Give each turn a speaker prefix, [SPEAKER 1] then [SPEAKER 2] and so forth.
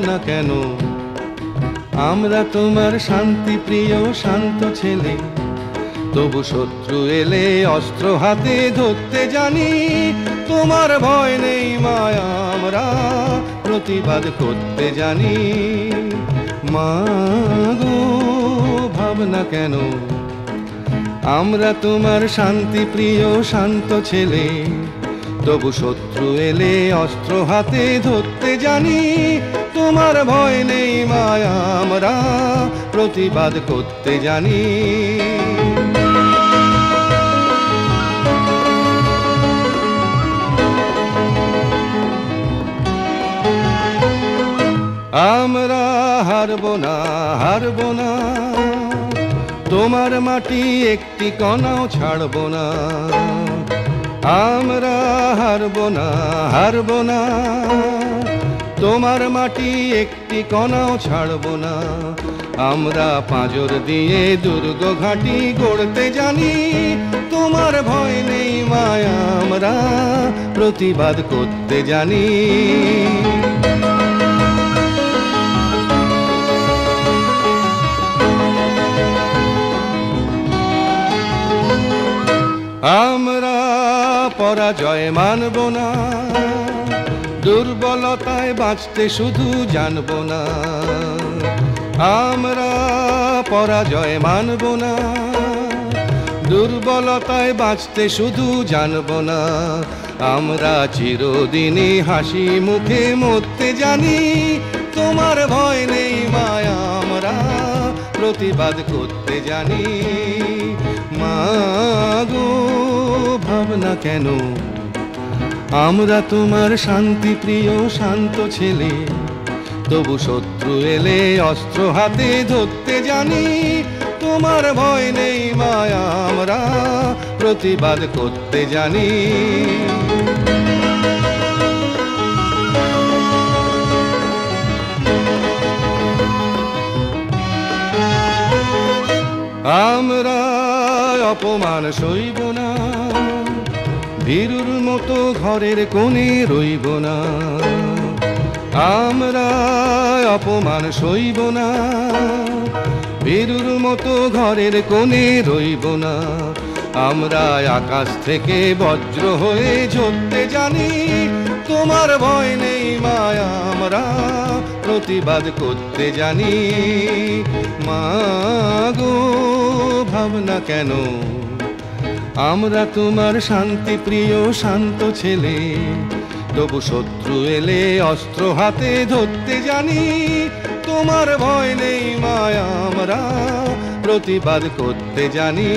[SPEAKER 1] না কেন? আমরা তোমার শান্তি প্রিয়, শান্ত ছেলে। তবু শত্রু এলে অস্ত্র হাতে ধরতে জানি। তোমার ভয় নেই মায়া, আমরা প্রতিবাদ করতে জানি। মা গো ভাবনা কেন? আমরা তোমার শান্তি প্রিয়, শান্ত ছেলে। তবু শত্রু এলে অস্ত্র হাতে ধরতে জানি। তোমার ভয় নেই মায়া আমরা, প্রতিবাদ করতে জানি। আমরা হারব না হারব না। তোমার মাটি একটি কণাও ছাড়ব না। আমরা হারব না হারব না। তোমার মাটি একটি কণাও ছাড়ব না। আমরা পাঁজর দিয়ে দুর্গ ঘাটি গড়তে জানি। তোমার ভয় নেই মায়া, আমরা প্রতিবাদ করতে জানি। পরাজয় মানব না। দুর্বলতায় বাঁচতে শুধু জানব না। আমরা পরাজয় মানব না। দুর্বলতায় বাঁচতে শুধু জানব না। আমরা চিরদিনই হাসি মুখে মরতে জানি। তোমার ভয় নেই মায়া, আমরা প্রতিবাদ করতে জানি। মা ভাবনা কেন? আমরা তোমার শান্তি প্রিয়, শান্ত ছেলে। তবু শত্রু এলে অস্ত্র হাতে ধরতে জানি। তোমার ভয় নেই মায়া, আমরা প্রতিবাদ করতে জানি। আমরা অপমান সইব না। ভীরুর মতো ঘরের কোণে রইব না। আমরা অপমান সইব না। ভীরুর মতো ঘরের কোণে রইব না। আমরা আকাশ থেকে বজ্র হয়ে ঝরতে জানি, তোমার ভয় নেই মায়া, আমরা প্রতিবাদ করতে জানি। মা গো, ভাবনা কেন? আমরা তোমার শান্তি প্রিয়, শান্ত ছেলে। তবু শত্রু এলে অস্ত্র হাতে ধরতে জানি। তোমার ভয় নেই মায়া, আমরা প্রতিবাদ করতে জানি।